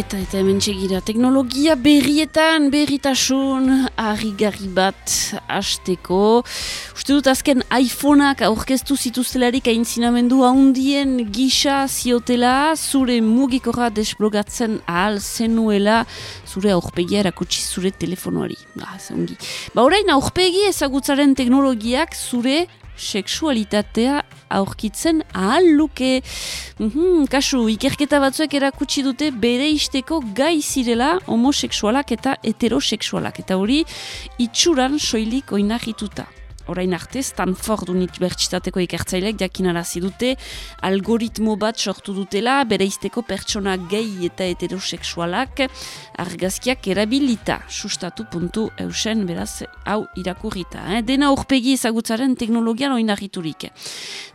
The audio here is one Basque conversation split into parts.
Eta eta hemen txegira, teknologia berrietan, berritasun, harri bat hasteko. Uste dut azken iPhoneak aurkeztu zituztelarik aintzinamendu haundien gisa ziotela, zure mugikorra desblogatzen ahal zenuela, zure aurpegia erakutsi zure telefonoari. Ba, ba orain aurpegi ezagutzaren teknologiak zure seksualitatea aurkitzen ahal luke. Mm kasu, ikerketa batzuek erakutsi dute bere isteko gai zirela homoseksualak eta heteroseksualak. Eta hori itxuran soilik oinahituta orain arte Stanford Unibertsitateko ikertzaileek jakinarazi dute algoritmo bat sortu dutela bereizteko pertsona gehi eta heteroseksualak argazkiak erabilita sustatu puntu eusen beraz hau irakurrita. Eh? Dena urpegi ezagutzaren teknologian oinarriturik.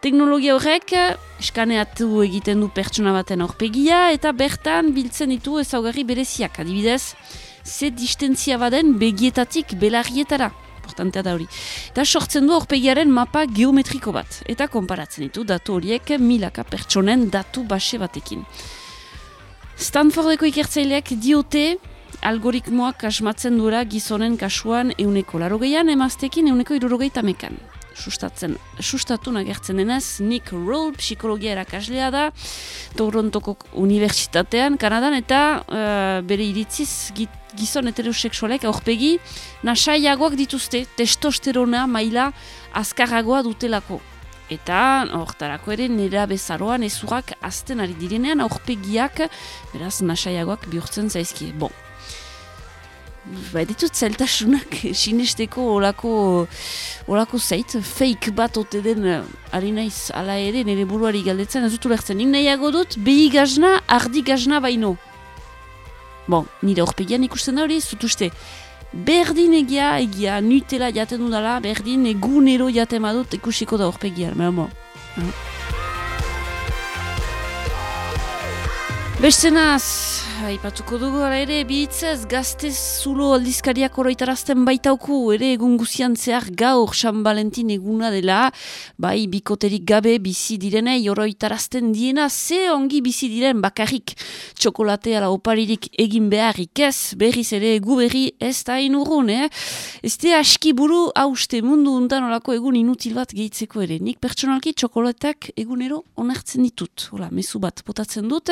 Teknologia horrek eskaneatu egiten du pertsona baten aurpegia eta bertan biltzen ditu ezaugarri bereziak. Adibidez, ze distentzia baden begietatik belarrietara importantea da hori. Eta sortzen du aurpegiaren mapa geometriko bat. Eta konparatzen ditu datu horiek milaka pertsonen datu base batekin. Stanfordeko ikertzaileak diote algoritmoak asmatzen duela gizonen kasuan euneko larogeian, emaztekin euneko irurogeita mekan sustatzen, sustatu nagertzen denez, Nick Roll, psikologia erakaslea da, Torontoko Unibertsitatean, Kanadan, eta uh, bere iritziz gizon heteroseksualek aurpegi nasaiagoak dituzte, testosterona maila azkarragoa dutelako. Eta hortarako ere nera bezaroan ezurak azten ari direnean aurpegiak beraz nasaiagoak bihurtzen zaizkie. Bon, ba, ditut zeltasunak sinesteko olako, olako zait, fake bat ote den ari naiz ala ere nire buruari galdetzen, ez dut ulertzen, nik nahiago dut, behi gazna, ardi gazna baino. Bon, nire horpegian ikusten da hori, zutuste, berdin egia, egia, nutela jaten dudala, berdin egunero jaten badut ikusiko da horpegian, mera mo. Bestenaz, Aipatuko dugu ala ere, bihitzez, gazte zulo aldizkariak oroitarazten baitauku, ere egun guzian zehar gaur San Valentin eguna dela, bai bikoterik gabe bizi direnei oroitarazten diena, ze ongi bizi diren bakarrik. Txokolatea la oparirik egin beharrik ez, berriz ere egu berri ez da inurrun, eh? Ez de aski buru hauste mundu untan olako egun inutil bat gehitzeko ere, nik pertsonalki txokolateak egunero onartzen ditut, hola, mezu bat potatzen dut,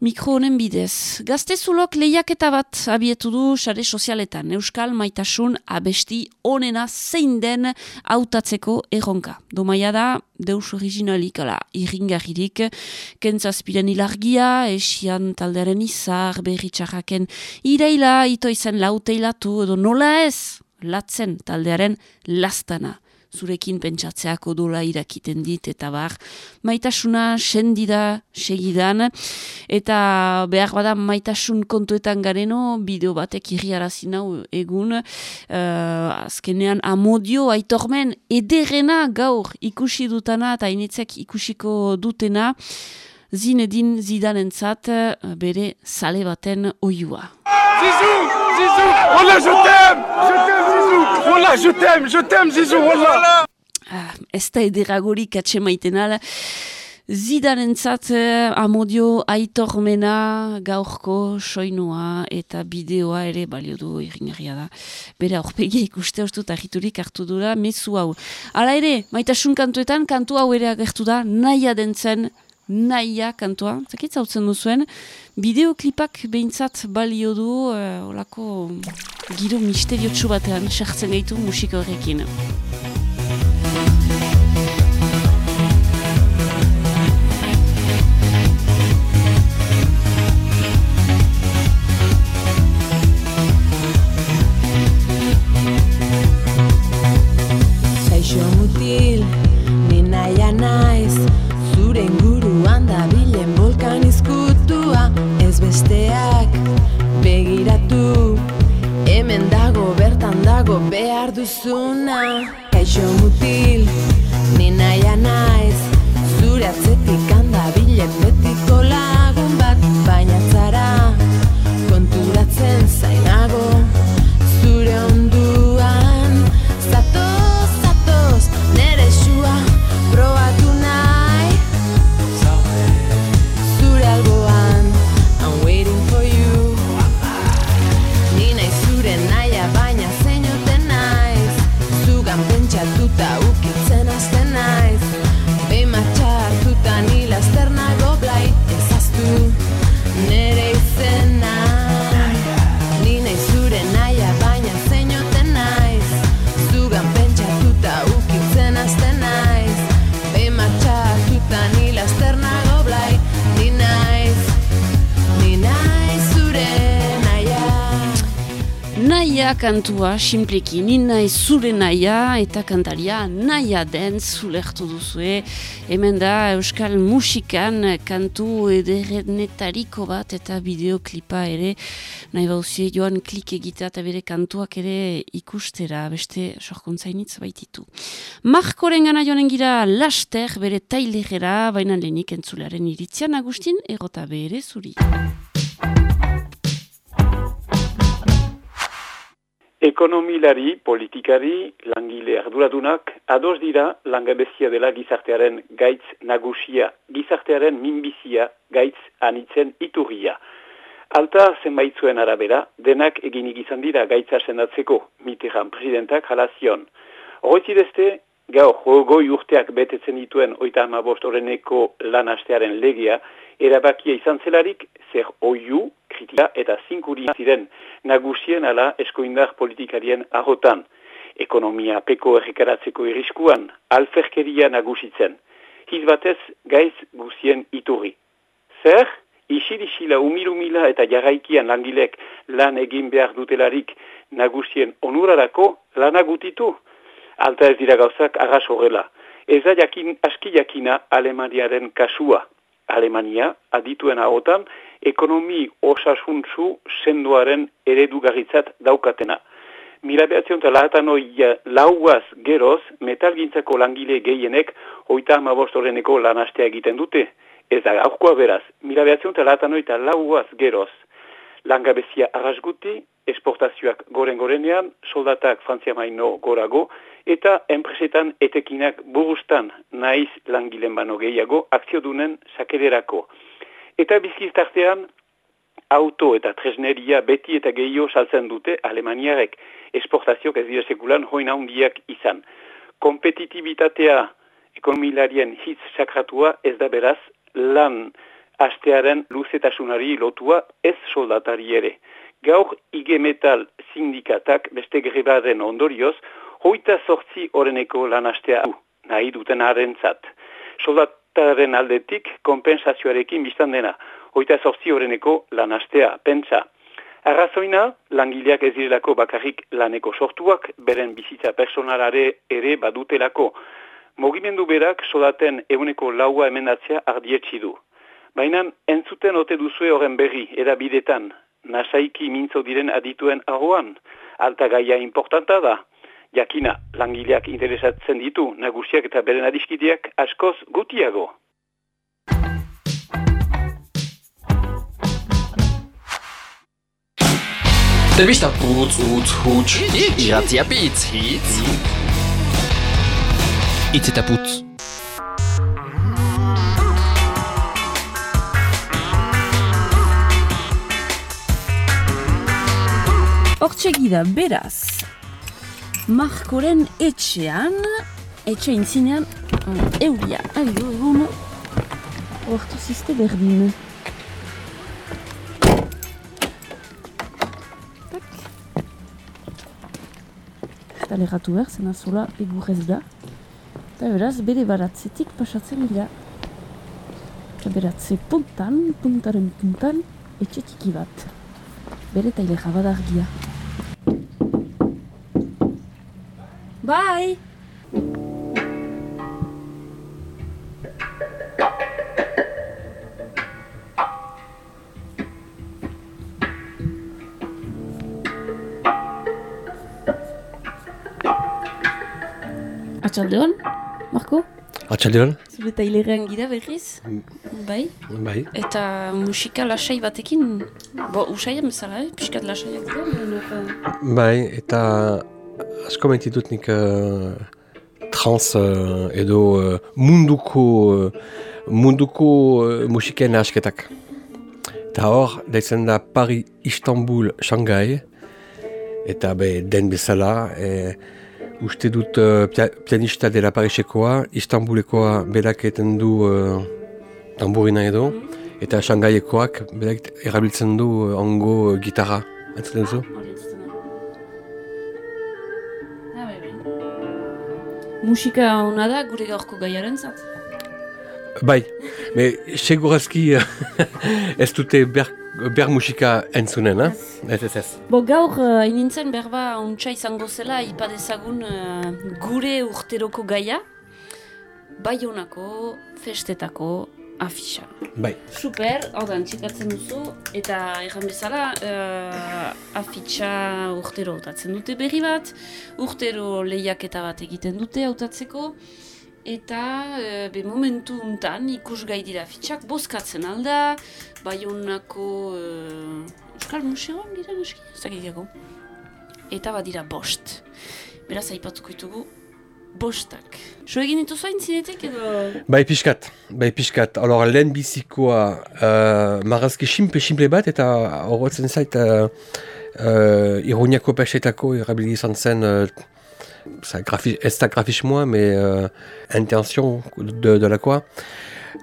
mikro honen bidez gaztezulok lehiaketa bat abietu du sare sozialetan. Euskal maitasun abesti onena zein den hautatzeko erronka. Domaia da, deus originalik, ala, irringarririk, kentzazpiren ilargia, esian taldearen izar, berritxarraken iraila, ito izan lauteilatu, edo nola ez, latzen taldearen lastana zurekin pentsatzeako dola irakiten dit, eta bar, maitasuna sendida segidan, eta behar bada maitasun kontuetan gareno, bideo batek irriarazi nau egun, uh, azkenean amodio aitormen ederena gaur ikusi dutana, eta initzek ikusiko dutena, zinedin zidan entzat, eh, bere sale baten oiua. Zizou! Zizou! Ola, je t'aime! Je t'aime, Zizou! Ola, je t'aime! Je t'aime, Zizou! Ola! Ah, ez da ederagorik atxe maiten ala. Zidan entzat, eh, amodio aitormena, gaurko, soinua eta bideoa ere balio du irringarria da. Bera, horpegia ikuste hostut ahiturik hartu dura, mezu hau. Hala ere, maitasun kantuetan, kantu hau ere agertu da, nahi adentzen, naia kantua, zakitza hautzen duzuen, bideoklipak behintzat balio du, uh, olako giro misteriotsu batean, sartzen gaitu musiko horrekin. Besteak begiratu hemen dago bertan dago behar duzuna. Kaixo mutil ni naia naiz zure atzetik handa bilen betiko lagun Kantua, simpleki, ni nahi zure naia eta kantaria naia den zulertu duzue. Hemen da Euskal Musikan kantu ederenetariko bat eta bideoklipa ere. Nahi bauzie joan klik egitea eta bere kantuak ere ikustera, beste sorkuntzainitz baititu. Markoren gana joanen gira laster bere tailegera, baina lehenik entzulearen iritzian Agustin, erota bere zuri. Ekonomilari, politikari, langile arduradunak, ados dira langabezia dela gizartearen gaitz nagusia, gizartearen minbizia gaitz anitzen iturria. Alta zenbaitzuen arabera, denak eginik izan dira gaitza sendatzeko, miteran presidentak jalazion. Horretzidezte, gaur jogoi urteak betetzen dituen oita amabost horreneko lan astearen legea, erabakia izan zelarik, zer oiu, kritika eta zinkuria ziren nagusien ala eskoindar politikarien ahotan. Ekonomia peko errekaratzeko iriskuan, alferkeria nagusitzen. Hiz batez, gaiz guzien iturri. Zer? Isirisila umilumila eta jarraikian langilek lan egin behar dutelarik nagusien onurarako lanagutitu. Alta ez dira gauzak agas horrela. Ez da jakin, aski jakina Alemaniaren kasua. Alemania, adituen ahotan, ekonomi osasuntzu senduaren eredugarritzat daukatena. Mila behatzion eta lahatan lauaz geroz, metalgintzako langile gehienek hoita amabostoreneko lanastea egiten dute. Ez da, aurkoa beraz, mila behatzion eta lahatan lauaz geroz. Langabezia arrasguti, esportazioak goren-gorenean, soldatak frantzia maino gorago, eta enpresetan etekinak burustan naiz langilen bano gehiago akziodunen sakederako. Eta bizkiztartean, auto eta tresneria beti eta gehiago saltzen dute Alemaniarek esportazioak ez dira sekulan hoin handiak izan. Kompetitibitatea ekonomilarien hitz sakratua ez da beraz lan astearen luzetasunari lotua ez soldatari ere. Gaur IG Metal sindikatak beste grebaren ondorioz hoita sortzi oreneko lanastea nahi duten harentzat. Soldataren aldetik kompensazioarekin biztan dena, hoita sortzi oreneko lanastea, pentsa. Arrazoina, langileak ez direlako bakarrik laneko sortuak, beren bizitza personalare ere badutelako. Mogimendu berak soldaten eguneko laua emendatzea ardietsi du. Baina entzuten ote duzue horren berri, erabidetan, nasaiki mintzo diren adituen ahoan, alta gaia importanta da, jakina langileak interesatzen ditu nagusiak eta beren adiskideak askoz gutiago. Telebista putz, utz, huts, iratzia pitz, hitz. Itz eta putz. Hortxegida, beraz, Markoren etxean, etxe intzinean, euria, aio, egun, ortu ziste berdin. Tak. Eta leratu behar, zena zola egurrez da. Eta beraz, bere baratzetik pasatzen dira. Eta beratze puntan, puntaren puntan, etxe tiki bat. Bere taile jabadargia. Bye. Atxaldeon, Marko? Atxaldeon? Zure tailerean gira berriz, bai? Bai. Eta musika lasai batekin, bo, usaian bezala, eh? piskat lasaiak dira. Bai, eta asko maititut nik uh, trans uh, edo uh, munduko uh, munduko uh, musiken asketak. Eta hor, daitzen da Paris, Istanbul, Shanghai, eta be, den bezala, e, uste dut uh, pianista dela Parisekoa, Istanbulekoa berak eten du uh, tamburina edo, eta Shanghaiekoak berak erabiltzen du uh, ongo gitarra. Entzuten duzu? Musika hona da gure gaurko gaiaren zat? Bai, me segurazki ez dute behar ber musika entzunen, eh? Ez, ez, ez. Bo gaur, uh, inintzen berba untsa izango zela, ipadezagun uh, gure urteroko gaia, Baionako festetako afixa. Bai. Super, hau da, antxikatzen duzu, eta erran bezala, uh, afitxa urtero hautatzen dute berri bat, urtero lehiaketa bat egiten dute hautatzeko, eta uh, be momentu untan ikusgai dira afitxak, bozkatzen alda, Baionako uh, Euskal Museoan dira neski, ez. Eta badira bost. Beraz, aipatuko ditugu bostak. So egin dituzu hain zinetik edo... Bai pixkat, bai pixkat. Alor, lehen bizikoa uh, marazki simple-simple bat eta horretzen zait uh, uh, ironiako pesetako irabili izan zen uh, ça, grafi, ez da grafismoa, me uh, intention de, de lakoa.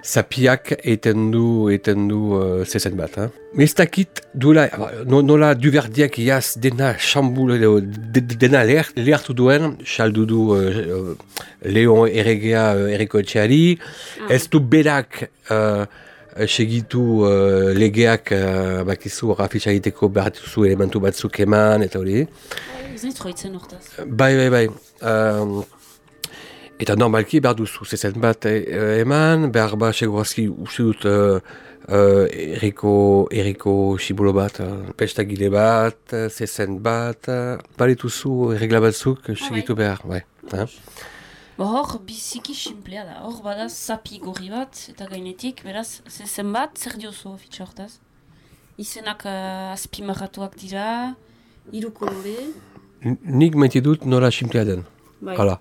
Zapiak eten du, eten du uh, zezen bat. Eh? Ez dakit duela, no, nola duverdiak iaz dena xambule, de, dena lehart, lehartu duen, xaldu du uh, Leon erregea uh, erreko etxeari, ez du berak uh, segitu uh, legeak uh, bakizu rafitsa egiteko behar duzu elementu batzuk eman, eta hori. Ez nahi troitzen hortaz. Bai, bai, bai. Um, eta normalki behar duzu zezen bat eman, behar ba segurazki uste dut uh, uh, eriko, eriko simbolo bat, uh, pestagile bat, zezen bat, uh, erregla batzuk segitu behar, bai. Hor, biziki simplea da. Hor bada zapi gorri bat, eta gainetik, beraz, zezen bat, zer diozu hortaz? Izenak uh, azpimarratuak dira, hiru kolore, Nik maite dut nola simplea den. bai. Hala,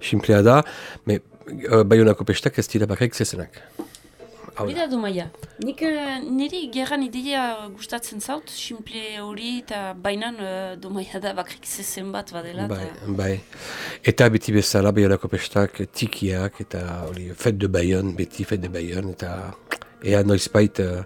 simplea da, me baionako pestak ez dira bakarrik zezenak. Hau Hori da. da du maia. Nik niri gerran ideia gustatzen zaut, simple hori eta bainan uh, du maia da bakrik zezen bat badela. Bai, eta- bai. Eta beti bezala baionako pestak tikiak eta hori fet de baion, beti fet de baion eta ea noizbait uh,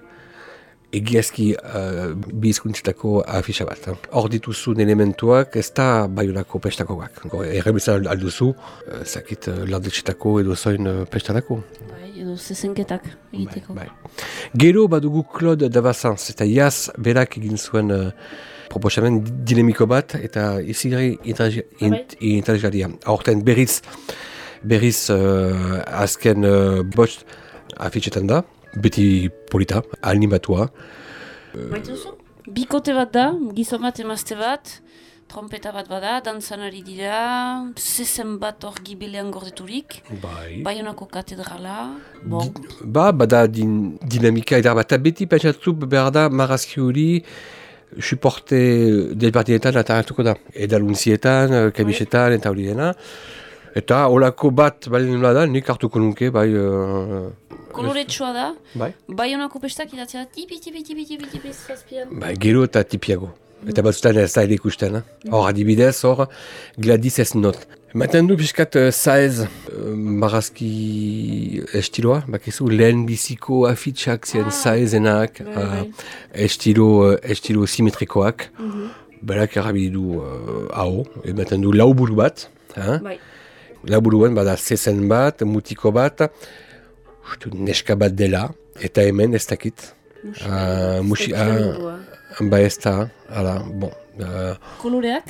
egiazki uh, bizkuntzetako afisa bat. eh. Hor dituzun elementuak ez da baionako pestakoak. Errebizan alduzu, uh, zakit uh, landetxetako edo zoin uh, pestarako. Bai, edo zezenketak egiteko. Bai, bai. Gero badugu Claude Davazans eta Iaz berak egin zuen uh, proposamen dinamiko bat eta izigri interesgarria. Aurten berriz, berriz uh, azken uh, bost afitxetan da, beti polita, animatua. Maite duzu? Bikote bat da, gizon bat emazte bat, trompeta bat bada, dantzan ari dira, zezen bat hor gibilean gordeturik, Bai. Baionako katedrala, bon, Ba, bada din, dinamika edar bat, eta beti pentsatu behar da marazki hori suporte desberdinetan ataratuko da. Edaluntzietan, kabisetan eta hori dena. Eta holako bat balen da, nik hartuko nuke, bai... Uh, koloretsua da, bai. Baionako pestak idatzea da tipi, tipi, tipi, tipi, tipi, zazpian. Bai, gero eta tipiago. Eta batzutan ez da ere ikusten, eh? Hor adibidez, hor Gladys ez not. Maten du pixkat uh, saez uh, marazki estiloa, bakizu, lehen biziko afitxak ziren Ah. saezenak, Bai, bai. uh, estilo, uh, estilo simetrikoak. Mhm. Berak erabili du uh, hau, ematen du lau buru bat. Eh? Bai, Lau buruan bada zezen bat, mutiko bat, uste dut neska bat dela, eta hemen ez dakit. Ah, musi- ah. Ba ez da, hala, bon, uh, Koloreak,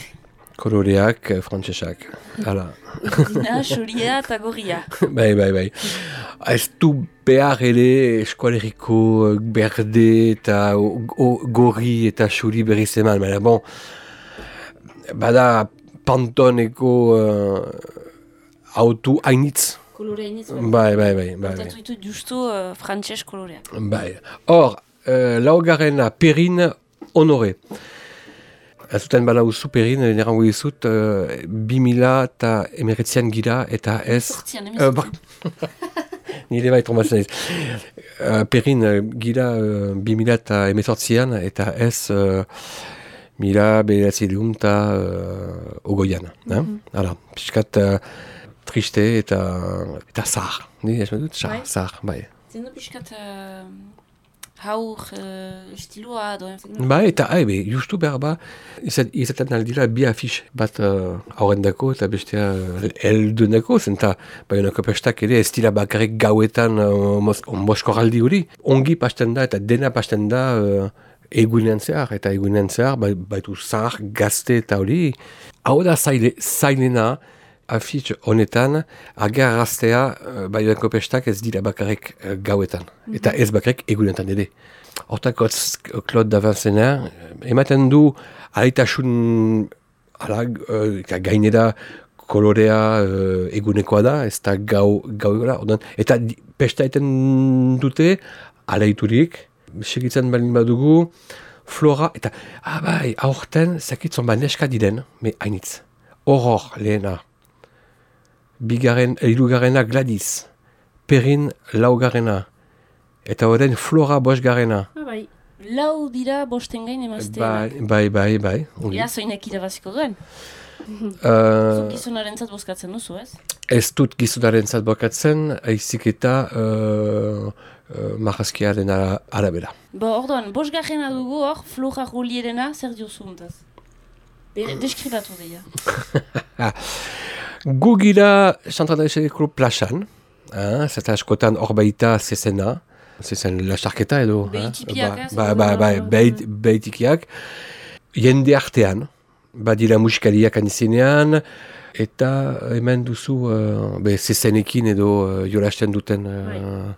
koloreak uh, frantsesak, hala. dina, xoria eta gorria. bai, bai, bai. Ez du behar ere eskualeriko uh, berde eta gorri eta xuri berriz eman, baina bon, bada pantoneko uh, autu hainitz. Kolore hainitz, Bai, bai, bai, bai. bai. Tatu ditut justu uh, frantses koloreak. Bai. Hor, uh, laugarrena, Perrin Honore. Ez zuten bala uzu Perrin, nerango dizut, uh, bi mila eta emeretzian gira eta ez... Sortzian, Uh, bak... Nire bai trombatzen naiz. Uh, Perrin uh, gira uh, bi mila eta emezortzian eta ez uh, mila behatzi dun eta uh, ogoian. eh? Hala, piskat uh, triste eta, eta zahar. Ni ez dut, Bai. zahar, zahar, bai. Zendu pixkat uh, haur uh, estiloa do. Ba, eta aibe, justu behar ba, izat- izaten aldira bi afix bat uh, aurrendako eta bestea uh, eldunako, zenta baionako pestak ere ez dira bakarrik gauetan uh, mos- mosko galdi hori. Ongi pasten da eta dena pasten da uh, egunean zehar, eta egunean zehar, bai- baitu zahar, gazte eta hori. Hau da zaile, zailena, afitx honetan, agarraztea uh, baioenko pestak ez dira bakarrik eh, gauetan. Eta ez bakarrik egunetan ere. Hortako Claude Davancena, ematen du alaitasun ala, uh, gainera kolorea uh, egunekoa da, ez da gau, gau. Ordan, eta di- pesta eten dute, alaiturik, segitzen balin badugu, flora, eta, ah bai, aurten, zakitzon ba neska diren, me hainitz. Horror lehena. Bigarren, hirugarrena Gladys. Perin laugarrena. Eta horren flora bosgarrena. Ah, bai. Lau dira bosten gain emazte. Bai, bai, bai, bai. Ja, zoinek irabaziko duen. Uh, Gizonaren zat bozkatzen duzu, ez? ez dut gizunaren zat bokatzen, aizik eta uh, uh, marrazkiaren ara- arabera. Bo, orduan, bosgarrena dugu hor, Flora Rolierena, zer diozuntaz? Bere, deskribatu deia. Gu gira Santradaiseko plaxan, ah, zeta askotan hor baita zezena, zezen lasarketa edo. Behitipiak, ah, ez? Ba, ba, ba, behit- behitikiak. Jende artean, badira musikariak anizenean, eta hemen duzu uh, be, zezenekin edo uh, jolasten duten uh,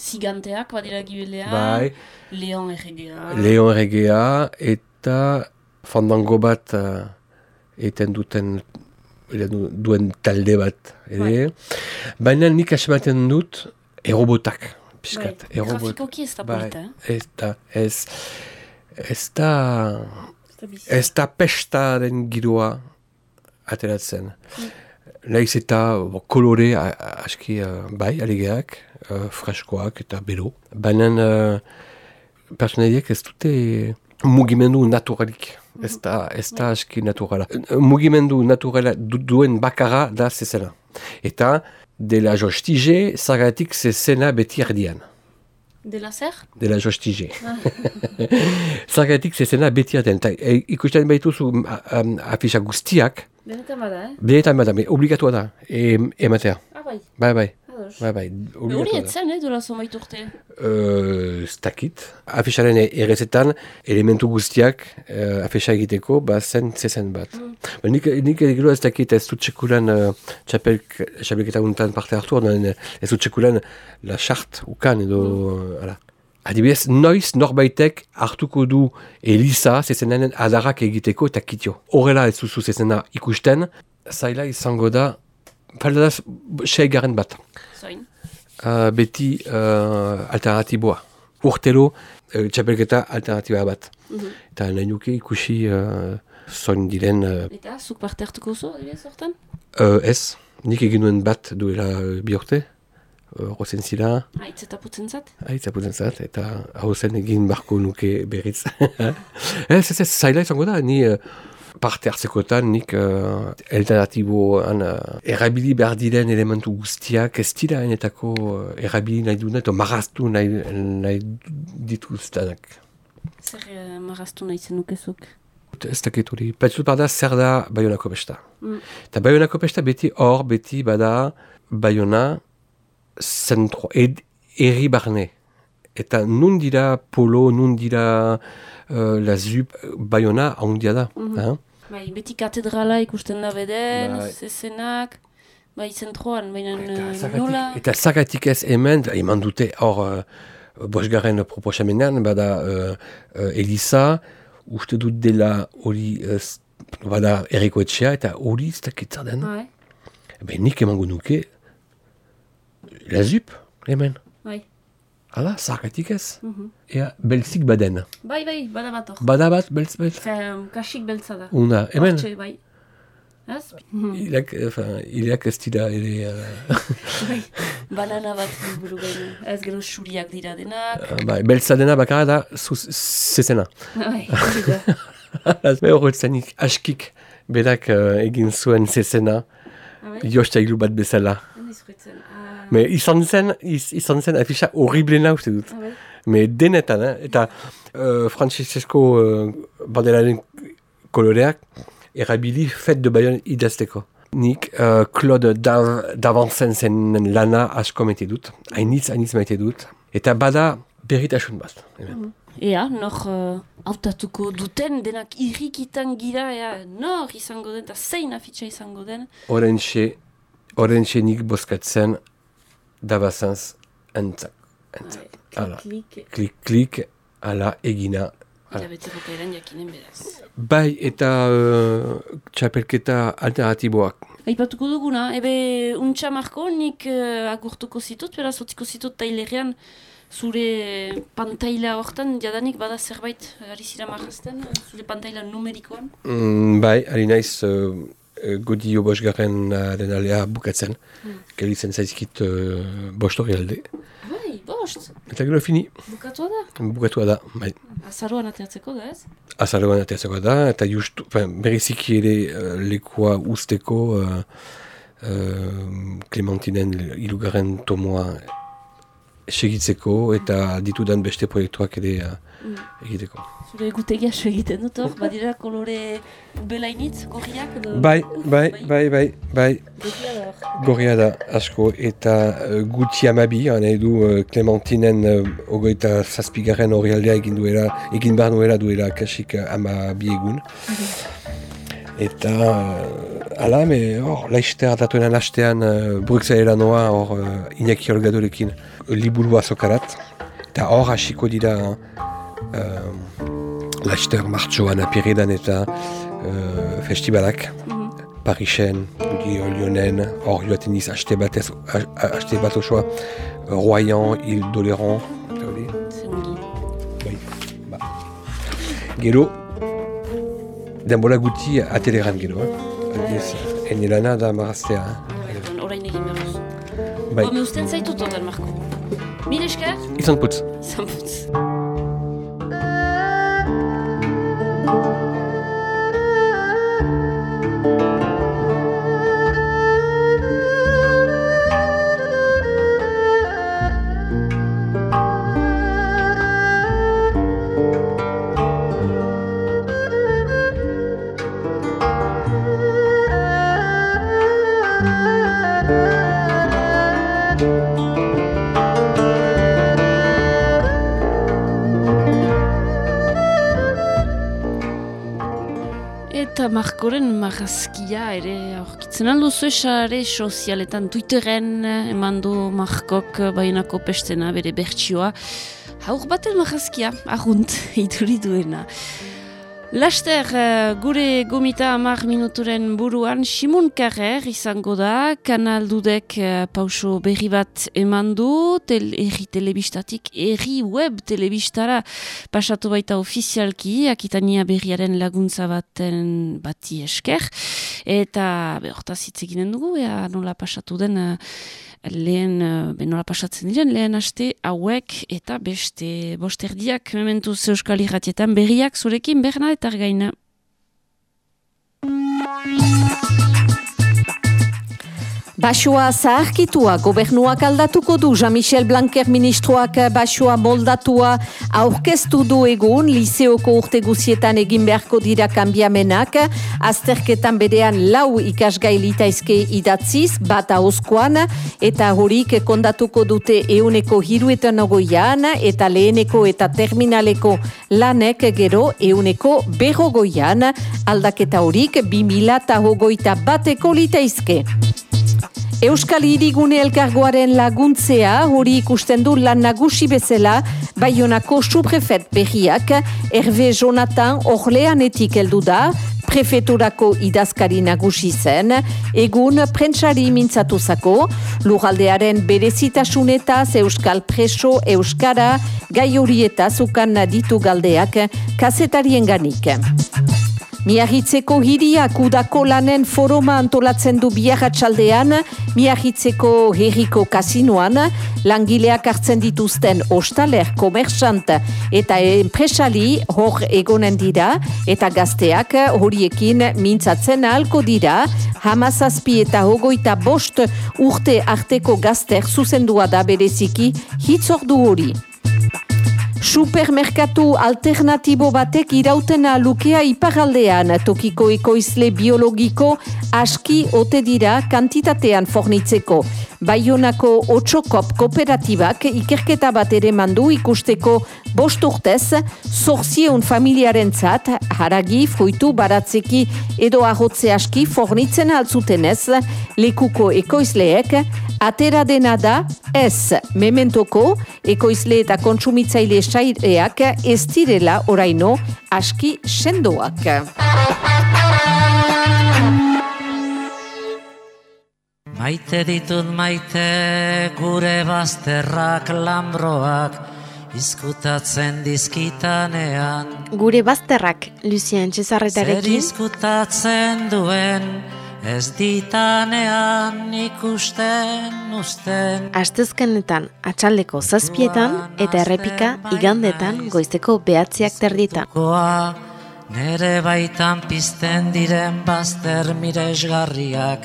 Ziganteak, badira gibelean. bai, Leon erregea. Leon Regea eta fandango bat uh, eten duten duen talde bat ere. Baina nik asmaten dut erobotak, piskat. Bai, grafikoki ez da polita, eh? ez da, ez, ez da, Ez da da pestaren giroa ateratzen. Naiz eta bo, kolore aski uh, bai, alegeak, uh, freskoak eta bero. Baina uh, personaiek ez dute mugimendu naturalik. Ez da, ez da aski naturala. Mugimendu naturala du, duen bakarra da zezena. Eta dela jostije, zagatik zezena beti erdian. Dela zer? Dela jostije. zagatik zezena beti erdian. Ta, e, ikusten baituzu a- am, afisa guztiak, Benetan bada, eh? benetan bada, obligatua da, e, ematea. Ah, bai. Bai, bai, Ados. bai, bai, Hori da. etzen, eh, dola zomait urte. Uh, ez dakit. Afixaren errezetan, elementu guztiak uh, afixa egiteko, ba zen zezen bat. Ba, nik, nik gero ez dakit ez dut txekulan uh, txapelk, txapelketa untan parte hartu, ordan, ez dut txekulan la chart ukan edo, mm. ala. Adibidez, noiz norbaitek hartuko du Elisa zezenaren adarrak egiteko eta kitio. Horrela ez duzu zezena ikusten, zaila izango da, falda da seigaren bat. Zoin. Uh, beti uh, alternatiboa. Urtelo uh, txapelketa alternatiba bat. Eta nahi nuke ikusi uh, zoin diren uh, Eta, zuk parte hartuko adibidez hortan? uh, ez. Nik egin nuen bat duela uh, bi urte. Uh, Rozen zila, Haitz eta putzen zat? aitzaputzen zat, eta hau zen egin barko nuke berriz. ez, ez, ez, zaila izango da, ni uh, parte hartzekotan nik uh, alternatiboan uh, erabili behar diren elementu guztiak ez dira enetako uh, erabili nahi duen, eta marraztu nahi, nahi dituztenak. Zer eh, marraztu nahi zenukezuk? Ez dakit hori, batzut bada zer da Bayonako besta. Mm. Eta Bayonako besta beti hor, beti bada Bayona zentro, ed, erri barne. Eta nun dira polo, nun dira uh, la zup, Bayona handia da. hein? Bai, beti katedrala ikusten da beden, Bai. zezenak, bai, zentroan, baina nola... Eta zagatik ez hemen, eman dute hor uh, bosgarren proposamenean, bada uh, uh, Elisa, uste dut dela hori, uh, bada erriko etxea, eta hori ez dakit zer den. Bai, Ben nik emango nuke la zup, hemen. bai. Hala, zagatik ez. Mhm. Ea, belzik baden. Bai, bai, bada bat hor. Bada bat, beltz, beltz. Fer, kasik beltza da. Una, hemen. Hortxe, bai. Ez? Ilak, enfin, ilak ez dira ere... Uh, Bai, banana bat buru gaino. Ez gero xuriak dira denak. bai, beltza dena bakarra da zezena. Bai, hori da. Me horretzenik askik berak uh, egin zuen zezena, Ah, bai? jostailu bat bezala. Ah, Me izan zen, iz, izan zen afisa horriblena uste dut. ah. Me denetan, eh? eta uh, Francesco uh, badelaren koloreak erabili fet de Bayon idazteko. Nik uh, Claude Dav Davancen zen lana asko maite dut, hainitz, hainitz maite dut, eta bada berritasun bat. hemen. ea, nor uh, autatuko duten, denak irrikitan gira, ea, nor izango den, eta zein afitxa izango den. Horentxe, horentxe nik boskatzen dabazanz entzak. entzak. Hala. Klik, Klik, klik, ala egina. Hilabete jakinen beraz. Bai, eta uh, txapelketa alternatiboak. Aipatuko duguna, ebe untxa marko nik uh, agurtuko zitut, beraz utziko zitut tailerean zure pantaila hortan, jadanik bada zerbait ari zira marrazten, zure pantaila numerikoan. Mm, bai, ari naiz uh, uh, godio bosgarren uh, den alea bukatzen. Mm. Gelitzen zaizkit uh, bost hori alde. Bai, bost, Eta gero fini, bukatua da. bukatua da. Bai. Azaroan ateratzeko da ez? Azaroan ateatzeko da, eta justu, bereziki ere uh, lekua usteko uh, uh, Clementinen ilugarren tomoa segitzeko eta ditudan beste proiektuak ere uh, egiteko. Zure egutegia egiten dut hor, badira kolore belainitz, gorriak edo... Bai, bai, bai, bai, bai, Gorria da asko. Eta uh, guti amabi, nahi du Clementinen ogoita zazpigarren hori aldea egin duela, egin behar duela duela kasik amabi egun. Eta, uh, ala, me, hor, laizter datuenan hastean uh, Bruxellera noa, hor, uh, Iñaki Olgadorekin, liburua zokarat. Eta hor hasiko dira uh, laizter martxoan apiridan eta uh, festivalak. Parisen, Udi Lyonen, hor joaten diz haste batez, ha- haste bat osoa, uh, Royan, Ile d'Oléron, eta hori, Zengi. bai, ba. Gero, denbora guti ateleran gero, eh? Aldiz, ene lana da maraztea, eh? Orduan, Orain egin behar duzu. Bai, Home usten zaitut ordan, Marko. Mil esker? izan putz. Eta Markoren marrazkia ere aurkitzen alduzu esare sozialetan Twitteren eh, eman du Markok eh, bainako pestena bere bertsioa. Haur baten marrazkia, ahunt, iduri duena. Laster, eh, gure gomita amar minuturen buruan, Simon Carrer izango da, kanal dudek eh, pauso berri bat eman du, tel, erri telebistatik, erri web telebistara pasatu baita ofizialki, akitania berriaren laguntza baten bati esker, eta hortaz hitz eginen dugu, ea nola pasatu den eh, lehen, eh, be, nola pasatzen diren, lehen aste hauek eta beste bosterdiak mementuz euskal irratietan berriak zurekin berna eta gaina. Basua zaharkitua gobernuak aldatuko du Jean-Michel Blanquer ministroak basua moldatua. Aurkeztu du egun liseoko urte guzietan egin beharko dira kanbiamenak. Azterketan berean lau ikasgai litaizke idatziz bat ahozkoan eta horik kondatuko dute euneko hiruetan ogoian eta leheneko eta terminaleko lanek gero euneko berrogoian. Aldaketa horik 2000 eta hogeita bateko litaizke. Euskal Hirigune Elkargoaren laguntzea hori ikusten du lan nagusi bezala Baionako suprefet berriak Hervé Jonathan Orleanetik heldu da prefeturako idazkari nagusi zen, egun prentsari mintzatuzako, lugaldearen berezitasunetaz Euskal Preso Euskara gai horietaz ukan ditu galdeak kazetarien ganik. Miahitzeko hiriak udako lanen foroma antolatzen du biarratxaldean, Miahitzeko herriko kasinoan, langileak hartzen dituzten ostaler, komersant eta enpresali hor egonen dira, eta gazteak horiekin mintzatzen ahalko dira, hamazazpi eta hogoita bost urte arteko gazter zuzendua da bereziki hitzordu hori. Supermerkatu alternatibo batek irautena lukea iparaldean tokiko ekoizle biologiko aski ote dira kantitatean fornitzeko. Baionako Otsokop kooperatibak ikerketa bat ere mandu ikusteko bost urtez, zorzieun familiaren zat, haragi, fruitu, baratzeki edo ahotze aski fornitzen altzutenez, lekuko ekoizleek, atera dena da, ez, mementoko, ekoizle eta kontsumitzaile saireak ez direla oraino aski sendoak. Maite ditut maite gure bazterrak lambroak izkutatzen dizkitanean. Gure bazterrak, Lucien Zer Txezarretarekin, izkutatzen duen ez ditanean ikusten usten astezkenetan atxaldeko zazpietan eta errepika igandetan goizteko behatziak terditan. Goa, nere baitan pizten diren bazter miresgarriak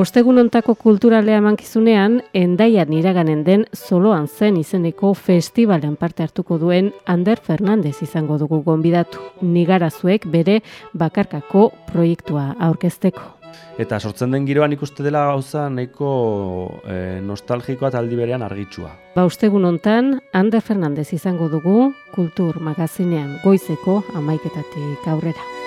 Ostegunontako kulturalea emankizunean, endaian iraganen den soloan zen izeneko festivalean parte hartuko duen Ander Fernandez izango dugu gonbidatu. Nigarazuek bere bakarkako proiektua aurkezteko. Eta sortzen den giroan ikuste dela gauza nahiko e, nostalgikoa eta aldi berean argitsua. Ba ostegun hontan Ander Fernandez izango dugu kultur magazinean goizeko amaiketatik aurrera.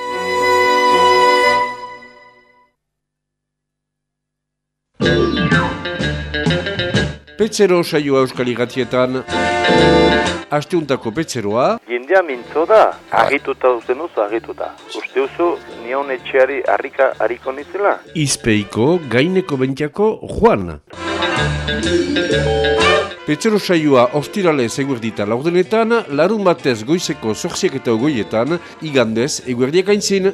Petzero saioa euskal igatietan. Asteuntako petzeroa. Jendea mintzo da, argituta usten duzu, argituta. Uste duzu, nion etxeari harrika hariko nizela? Izpeiko gaineko bentiako Juan. Petzero saioa ostirale eguerdita laurdenetan Larun batez goizeko zorziak eta ogoietan Igandez eguerdiak aintzin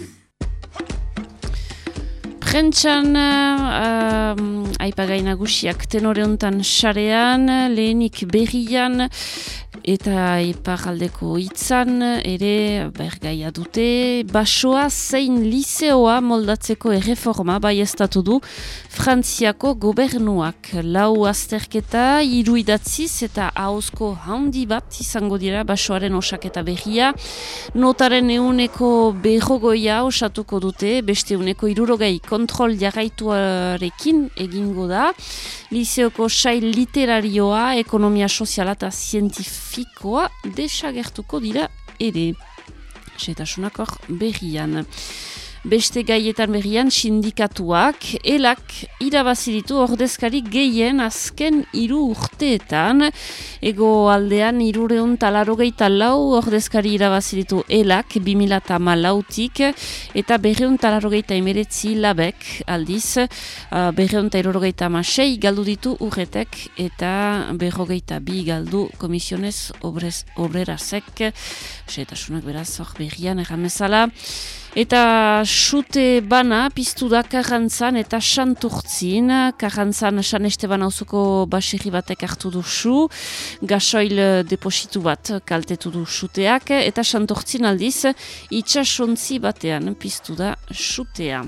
Prentxan uh, um, aipagai nagusiak tenore hontan sarean, lehenik berrian eta iparaldeko hitzan ere bergaia dute. Basoa zein liseoa moldatzeko erreforma bai estatu du Frantziako gobernuak. Lau azterketa hiru idatziz eta hauzko handi bat izango dira basoaren osaketa berria. Notaren euneko berrogoia osatuko dute beste euneko irurogei kontrol jarraituarekin egingo da liseoko sail literarioa ekonomia soziala eta zientifikoa desagertuko dira ere. Setasunak hor berrian. Beste gaietan berrian sindikatuak, elak irabaziditu ordezkari gehien azken hiru urteetan, ego aldean irureun talarogeita lau ordezkari irabaziditu elak 2000 lautik, eta berreun talarogeita emeretzi labek aldiz, uh, berreun talarogeita amasei galdu ditu urretek, eta berrogeita bi galdu komisionez obrez, obrerasek, setasunak beraz hor berrian erramezala, Eta sute bana piztu da karrantzan eta santurtzin. Karrantzan san esteban hauzoko baserri batek hartu duzu. Gasoil depositu bat kaltetu du suteak. Eta santurtzin aldiz itxasontzi batean piztu da sutea.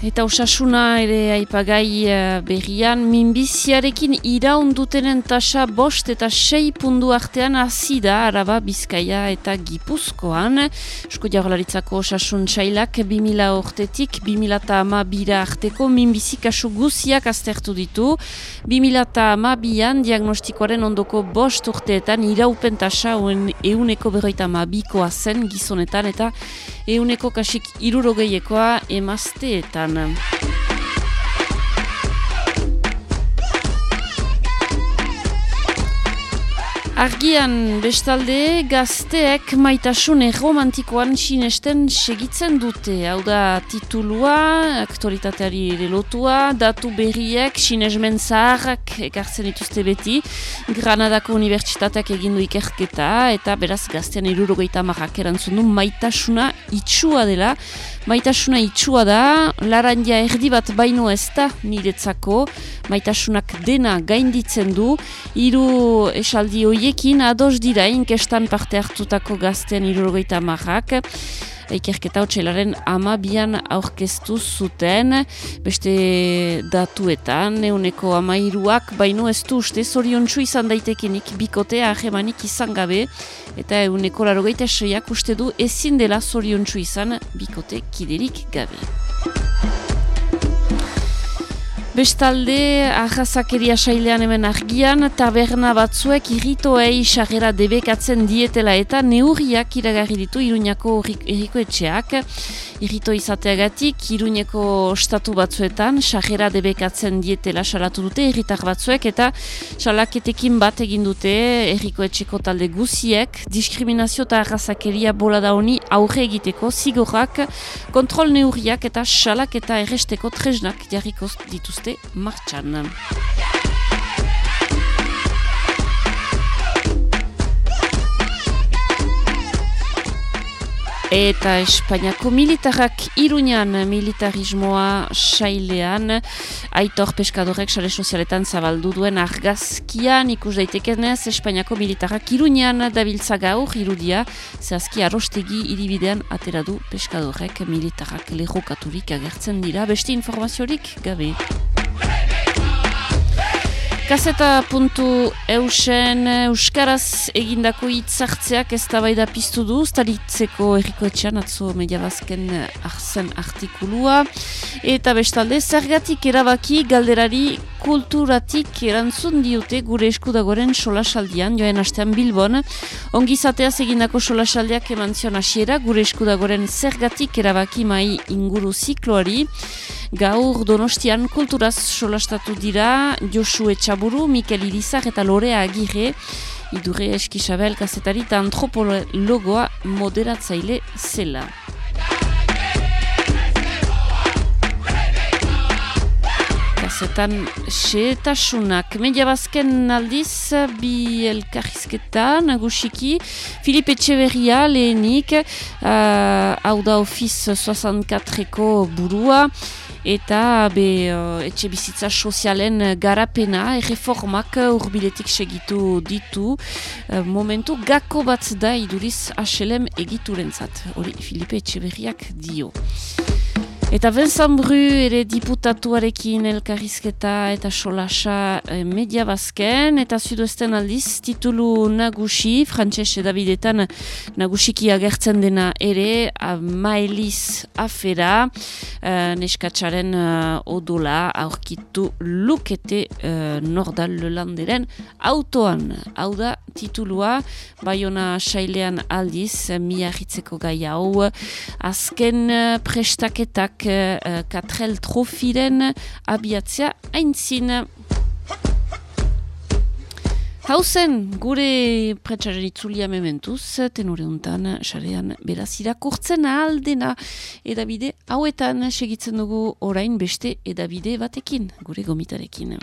Eta osasuna ere aipagai uh, berrian, minbiziarekin iraundutenen tasa bost eta sei pundu artean hasi da araba bizkaia eta gipuzkoan. Esko jarlaritzako osasun txailak 2000 ortetik 2000 eta ama bira arteko minbizi kasu guziak aztertu ditu. 2000 eta ama bian diagnostikoaren ondoko bost urteetan iraupen tasa euneko berroita ama bikoa zen gizonetan eta euneko kasik irurogeiekoa emazteetan. Argian bestalde gazteek maitasun erromantikoan sinesten segitzen dute. Hau da titulua, aktualitateari lotua, datu berriek, sinesmen zaharrak ekartzen dituzte beti. Granadako Unibertsitateak egindu ikerketa eta beraz gaztean irurogeita marrak erantzun du maitasuna itxua dela. Maitasuna itxua da, larandia erdi bat baino ez da niretzako, maitasunak dena gainditzen du, hiru esaldi hoiekin ados dira inkestan parte hartutako gazten irurogeita marrak, ikerketa hotxailaren ama bian aurkeztu zuten, beste datuetan, neuneko ama iruak, baino ez du uste zorion izan daitekenik bikotea ahemanik izan gabe, eta euneko larogeita esoiak uste du ezin dela zorion izan bikote kiderik gabe. Bestalde, ahazakeria sailean hemen argian, taberna batzuek irritoei sarrera debekatzen dietela eta neurriak iragarri ditu Iruñako erriko etxeak. Irrito izateagatik, Iruñeko statu batzuetan, sarrera debekatzen dietela salatu dute erritar batzuek eta salaketekin bat egin dute erriko etxeko talde guziek, diskriminazio eta ahazakeria bola da honi aurre egiteko zigorrak, kontrol neurriak eta salak eta erresteko tresnak jarriko dituzte dituzte martxan. Eta Espainiako militarrak iruñan militarismoa sailean aitor peskadorek sare sozialetan zabaldu duen argazkian ikus daitekenez Espainiako militarrak iruñan dabiltza gaur irudia zehazki arrostegi iribidean ateradu peskadorek militarrak lehokaturik agertzen dira beste informaziorik gabe. Kaseta puntu eusen Euskaraz egindako hitzartzeak ez da piztu du, staritzeko errikoetxean atzo mediabazken arzen artikulua. Eta bestalde, zergatik erabaki galderari kulturatik erantzun diote gure eskudagoren solasaldian, joen astean Bilbon. Ongizateaz egindako solasaldiak eman zion asiera, gure eskudagoren zergatik erabaki mai inguru zikloari. Gaur donostian kulturaz solastatu dira Josu Etxaburu, Mikel Irizar eta Lorea Agirre, idure eskisabel kazetari eta antropologoa moderatzaile zela. Zetan, xeetasunak. Media bazken aldiz, bi elkarrizketa, nagusiki. Filipe Etxeverria lehenik, uh, hau da ofiz 64eko burua, eta be uh, etxe bizitza sozialen garapena erreformak urbiletik segitu ditu. Uh, momentu gako bat da iduriz HLM egiturentzat. Hori Filipe Etxeberriak dio Eta Vincent Bru ere diputatuarekin elkarrizketa eta solasa eh, media bazken, eta zuduesten aldiz titulu nagusi, frantxez edabidetan nagusiki agertzen dena ere, a maeliz afera, uh, neskatzaren uh, odola aurkitu lukete uh, nordal landeren autoan. Hau da titulua, baiona sailean aldiz, miarritzeko gai hau, azken uh, uh, katrel trofiren abiatzea aintzin. Hauzen, gure pretsaren itzulia mementuz, tenore untan, xarean, beraz irakurtzen aldena edabide hauetan segitzen dugu orain beste edabide batekin, gure gomitarekin.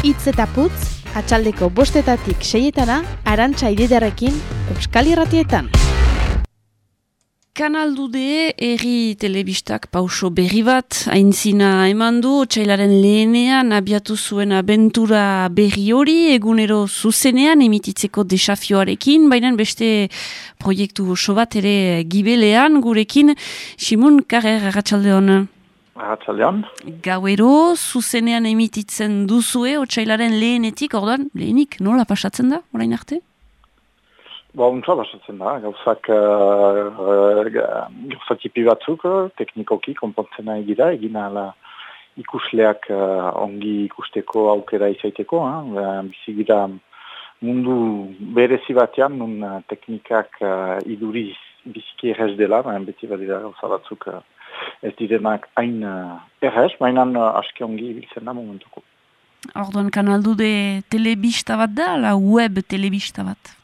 Itz eta putz, atxaldeko bostetatik seietana, arantxa ididarekin, Euskal Irratietan. Kanal dude erri telebistak pauso berri bat, aintzina eman du, txailaren lehenean abiatu zuen abentura berri hori, egunero zuzenean emititzeko desafioarekin, baina beste proiektu oso bat ere gibelean gurekin, Simun Karrer, agatxalde hon. Gauero, zuzenean emititzen duzue, otxailaren lehenetik, orduan, lehenik, nola pasatzen da, orain arte? Ba, untsa basatzen da, gauzak uh, uh, tipi batzuk, teknikoki, konpontzen nahi gira, egin ala ikusleak uh, ongi ikusteko aukera izaiteko, uh, bizi gira mundu berezi batean, nun uh, teknikak uh, iduri biziki errez dela, baina beti badira gauza batzuk uh, ez direnak hain uh, errez, baina uh, aski ongi biltzen da momentuko. Orduan kanaldu de telebista bat da, la web telebista bat?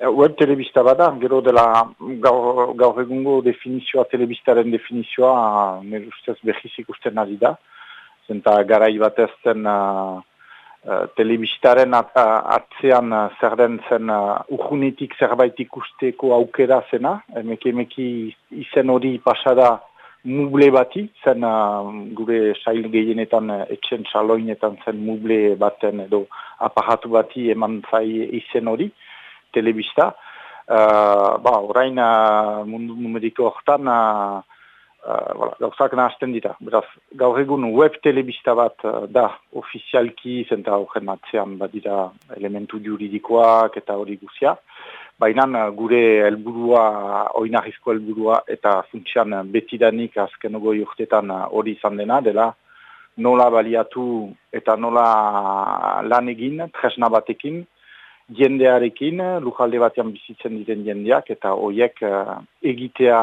Eh, web telebista bada, gero dela gaur, gaur egungo definizioa, telebistaren definizioa, nire ustez behiz ikusten ari da. Zenta garai bat ez zen uh, uh, telebistaren at, atzean zer den zen uh, urgunetik zerbait ikusteko aukera zena. Emeki emeki izen hori pasada muble bati, zen uh, gure sail gehienetan etxen saloinetan zen muble baten edo aparatu bati eman zai izen hori telebista. Uh, ba, orain uh, mundu numeriko hortan uh, uh, voilà, gauzak nahazten dira. Beraz, gaur egun web telebista bat uh, da ofizialki zenta horren atzean badira elementu juridikoak eta hori guzia. Baina gure helburua, oinarrizko helburua eta funtsian betidanik azken ogoi urtetan hori izan dena, dela nola baliatu eta nola lan egin, tresna batekin, jendearekin, lujalde batean bizitzen diren jendeak, eta horiek uh, egitea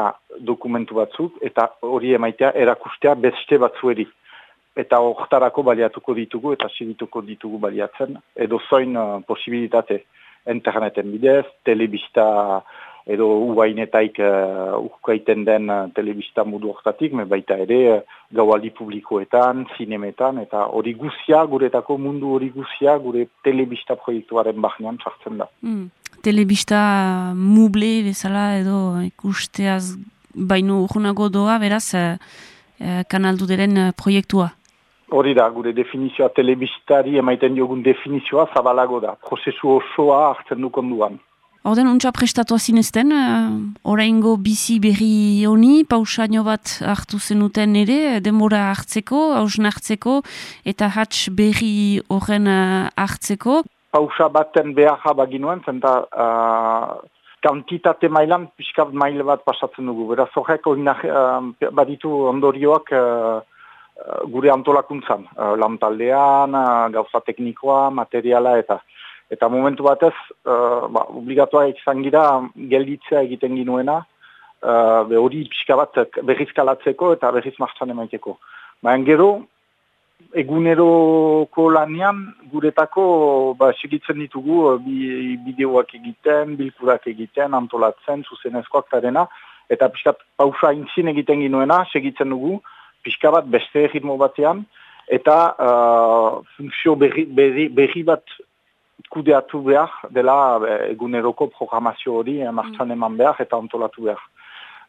dokumentu batzuk, eta hori emaitea erakustea beste batzueri. Eta hortarako baliatuko ditugu, eta segituko ditugu baliatzen, edo zoin uh, posibilitate interneten bidez, telebista edo uainetaik uh, ukaiten den uh, telebista mudu hortatik, me baita ere uh, gaualdi publikoetan, zinemetan, eta hori guzia, guretako mundu hori guzia, gure telebista proiektuaren bahnean sartzen da. Mm. Telebista muble bezala edo ikusteaz baino urgunago doa, beraz, uh, kanaldu deren proiektua? Hori da, gure definizioa telebistari emaiten diogun definizioa zabalago da, prozesu osoa hartzen dukonduan. Orden, untsa prestatua zinezten, uh, oraingo bizi berri honi, pausaino bat hartu zenuten ere, denbora hartzeko, hausen hartzeko, eta hats berri horren uh, hartzeko. Pausa baten behar baginuen, zenta uh, kantitate mailan, pixkat maile bat pasatzen dugu. Beraz, horrek uh, baditu ondorioak uh, gure antolakuntzan, uh, lantaldean, uh, gauza teknikoa, materiala eta... Eta momentu batez, uh, ba, obligatua izan gira gelditzea egiten ginuena, uh, be hori pixka bat berriz kalatzeko eta berriz martxan emaiteko. Baina gero, eguneroko lanian, guretako ba, segitzen ditugu bi, bideoak egiten, bilkurak egiten, antolatzen, zuzenezkoak tarena, eta pixka pausa intzin egiten ginuena, segitzen dugu, pixka bat beste ritmo batean, eta uh, funtzio berri, berri, berri bat kudeatu behar dela eguneroko programazio hori eh, martxan eman behar eta ontolatu behar.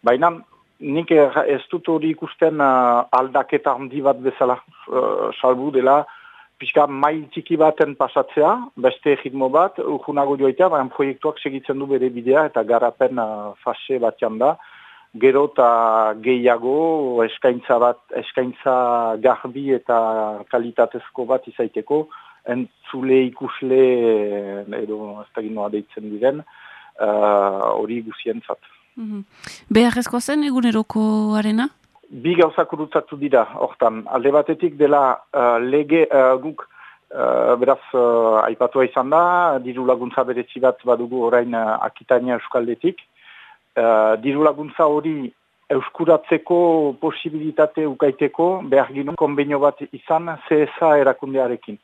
Baina nik ez dut hori ikusten uh, aldaketa handi bat bezala uh, salbu dela pixka mail txiki baten pasatzea, beste ritmo bat, urgunago joitea, baina proiektuak segitzen du bere bidea eta garapen uh, fase batean da. Gero eta gehiago eskaintza bat, eskaintza garbi eta kalitatezko bat izaiteko, entzule ikusle edo ez da ginoa deitzen diren eh, hori uh, guzien zat. Mm -hmm. Beharrezko zen eguneroko arena? Bi gauzak urutzatu dira, hortan, alde batetik dela uh, lege uh, guk uh, beraz uh, aipatua izan da, diru laguntza berezi bat badugu orain uh, akitania euskaldetik. Uh, diru laguntza hori euskuratzeko posibilitate ukaiteko behar gino konbenio bat izan CSA erakundearekin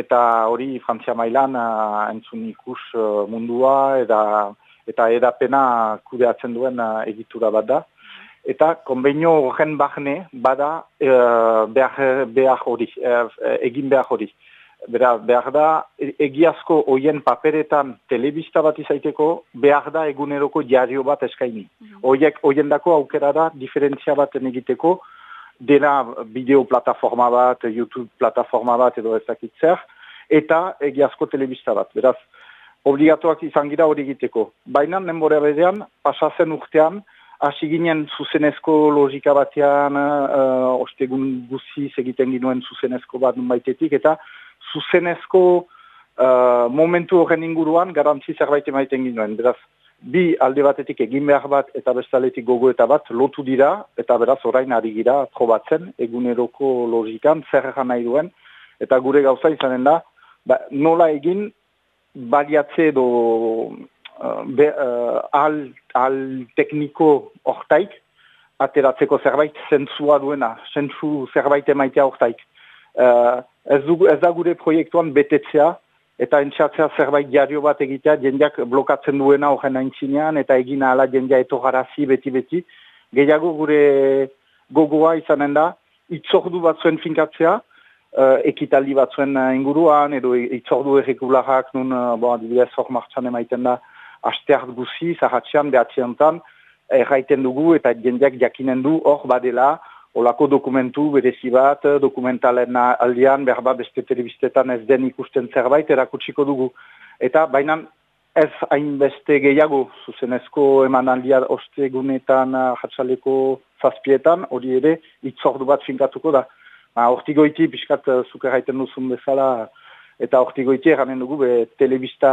eta hori Frantzia mailan uh, entzun ikus uh, mundua eta eta edapena kudeatzen duen uh, egitura bat da. Eta konbenio horren bahne bada uh, behar, behar hori, uh, egin behar hori. Bera, behar da, egiazko hoien paperetan telebista bat izaiteko, behar da eguneroko diario bat eskaini. Hoiek, hoien dako aukera da, diferentzia bat egiteko, dena bideo plataforma bat, YouTube plataforma bat edo ezakitzer, eta egiazko telebista bat. Beraz, obligatuak izan gira hori egiteko. Baina, nenbora bedean, pasazen urtean, hasi ginen zuzenezko logika batean, uh, ostegun guziz egiten ginuen zuzenezko bat baitetik, eta zuzenezko uh, momentu horren inguruan garantzi zerbait emaiten ginuen. Beraz, bi alde batetik egin behar bat eta bestaletik gogo eta bat lotu dira eta beraz orain ari gira probatzen eguneroko logikan zer nahi duen eta gure gauza izanen da ba, nola egin baliatze edo uh, uh, al, al tekniko hortaik ateratzeko zerbait zentzua duena, zentzu zerbait emaitea hortaik. Uh, ez, dugu, ez da gure proiektuan betetzea, eta entxatzea zerbait jario bat egitea, jendeak blokatzen duena horren aintzinean, eta egin ala jendea etogarazi beti-beti. Gehiago gure gogoa izanen da, itzordu bat zuen finkatzea, uh, ekitaldi bat zuen inguruan, edo itzordu erregularak nun, uh, bon, adibidez hor martxan emaiten da, asteart guzi, zahatxean, behatxeantan, erraiten dugu eta jendeak jakinen du hor badela, olako dokumentu berezi bat, dokumentalen aldean, berba beste telebistetan ez den ikusten zerbait, erakutsiko dugu. Eta baina ez hainbeste gehiago, zuzenezko eman aldia ostegunetan jatsaleko zazpietan, hori ere, itzordu bat finkatuko da. Ba, Hortigoiti, piskat, zuker haiten duzun bezala, eta hortigoiti eranen dugu, be, telebista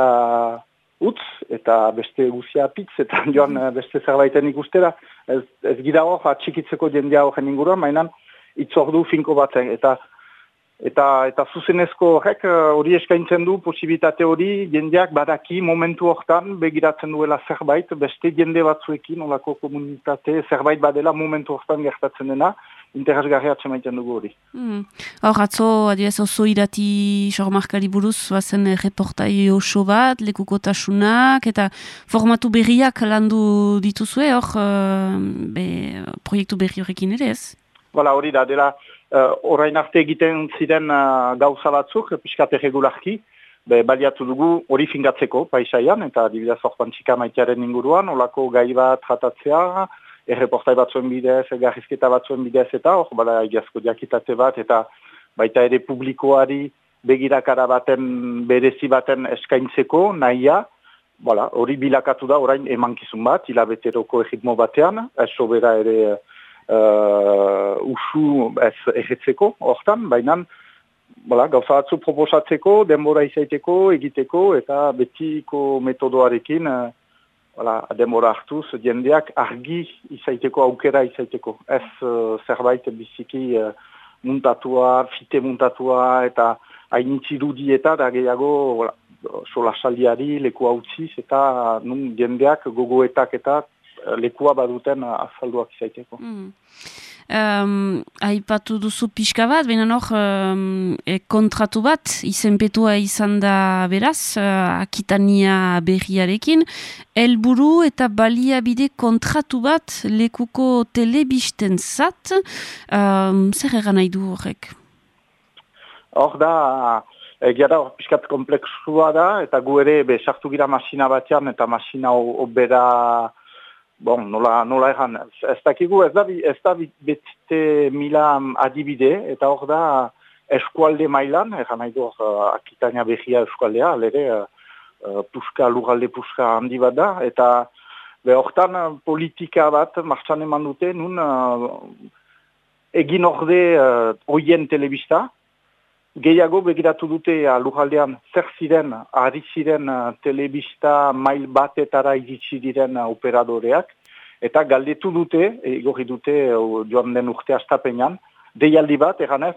utz, eta beste guzia pitz, eta joan eh, beste zerbaiten ikustera. Ez, ez gira hor, atxikitzeko jendea horren inguruan, mainan itzordu finko batzen. Eta eta eta zuzenezko horrek eh, hori eskaintzen du posibilitate hori jendeak badaki momentu hortan begiratzen duela zerbait, beste jende batzuekin, olako komunitate zerbait badela momentu hortan gertatzen dena, interesgarri atxemaiten dugu hori. Hmm. Hor, atzo, adiez, oso irati sormarkari buruz, bazen eh, reportai oso bat, lekukotasunak, eta formatu berriak landu dituzue, hor, uh, be, proiektu berri horrekin ere ez? Voilà, hori da, dela, uh, orain arte egiten ziren uh, gauza batzuk, piskat erregularki, be, baliatu dugu hori fingatzeko paisaian, eta dibidez orpan txika maitearen inguruan, olako gai bat tratatzea, erreportai batzuen bidez, garrizketa batzuen bidez, eta hor, bada egiazko diakitate bat, eta baita ere publikoari begirakara baten, berezi baten eskaintzeko, nahia, Voilà, hori bilakatu da orain emankizun bat, hilabeteroko egitmo batean, ez sobera ere uh, usu ez erretzeko hortan, baina voilà, gauza batzu proposatzeko, denbora izaiteko, egiteko, eta betiko metodoarekin uh, voilà, denbora hartuz, jendeak argi izaiteko, aukera izaiteko. Ez uh, zerbait biziki uh, muntatua, fite muntatua, eta hainitzi dudieta da gehiago sola saldiari, leku hautziz, eta nun jendeak gogoetak eta lekua baduten azalduak izaiteko. Mm. Um, aipatu duzu pixka bat, baina hor um, e, kontratu bat, izenpetua izan da beraz, uh, akitania berriarekin, helburu eta baliabide kontratu bat lekuko telebisten zat, um, zer egan nahi du horrek? Hor da, egia da, pixkat kompleksua da, eta gu ere, be, sartu gira masina batean, eta masina obera, Bon, nola, nola egan, ez dakigu, ez da, ez da betite mila adibide, eta hor da eskualde mailan, egan nahi du, uh, akitania behia eskualdea, lere, uh, puska, lugalde puska handi bat da, eta be, hortan politika bat martxan eman dute, nun uh, egin orde uh, oien telebista, gehiago begiratu dute lujaldean zer ziren, ari ziren uh, telebista mail batetara iritsi diren uh, operadoreak, eta galdetu dute, egorri dute uh, joan den urte astapenean, deialdi bat, eganez,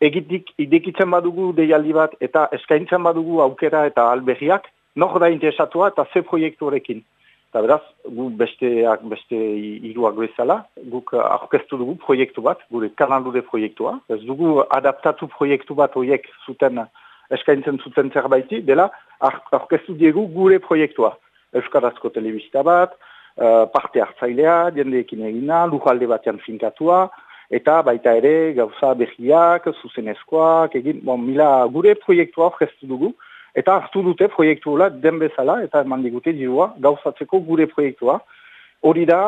egitik idekitzen badugu deialdi bat, eta eskaintzen badugu aukera eta alberriak, nor da interesatua eta ze proiektu horrekin. Eta beraz, gu besteak, beste iruak bezala, guk aurkeztu dugu proiektu bat, gure kanalude proiektua. Ez dugu adaptatu proiektu bat horiek zuten, eskaintzen zuten zerbaiti, dela aurkeztu diegu gure proiektua. Euskarazko telebista bat, uh, parte hartzailea, jendeekin egina, lujalde batean finkatua, eta baita ere gauza behiak, zuzenezkoak, egin, bon, mila gure proiektua aurkeztu dugu, Eta hartu dute proiektu hola den bezala, eta eman digute dirua, gauzatzeko gure proiektua. Hori da,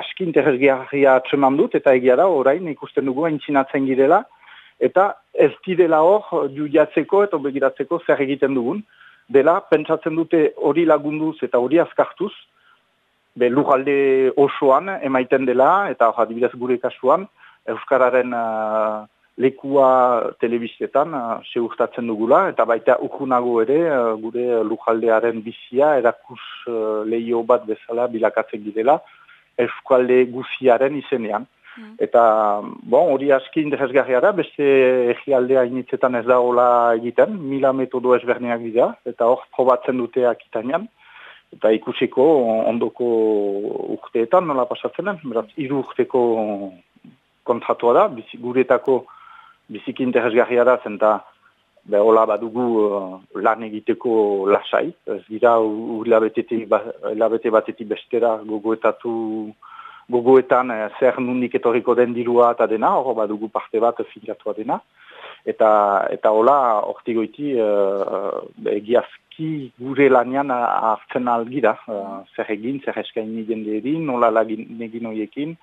aski interesgarria atseman dut, eta egia da, orain ikusten dugu aintzinatzen girela, eta ez direla hor judiatzeko eta begiratzeko zer egiten dugun. Dela, pentsatzen dute hori lagunduz eta hori azkartuz, be lujalde osoan emaiten dela, eta hori adibidez gure kasuan, Euskararen uh, lekua telebistetan uh, segurtatzen dugula, eta baita ukunago ere uh, gure lujaldearen bizia erakus uh, lehio bat bezala bilakatzen girela eskualde guziaren izenean. Mm. Eta, bon, hori aski interesgarria da, beste egialdea initzetan ez da hola egiten, mila metodo ezberniak dira, eta hor probatzen dute akitanean, eta ikusiko ondoko urteetan nola pasatzen den, beraz, iru urteko kontratua da, guretako biziki interesgarria da, zenta be, hola badugu uh, lan egiteko lasai, ez dira hilabete batetik bestera gogoetatu gogoetan eh, zer nundik etorriko den dirua eta dena, hor badugu parte bat finkatua dena, eta eta hola hortigoiti uh, egiazki gure lanian hartzen algira, uh, zer egin, zer eskaini jende edin, nola lagin egin horiekin,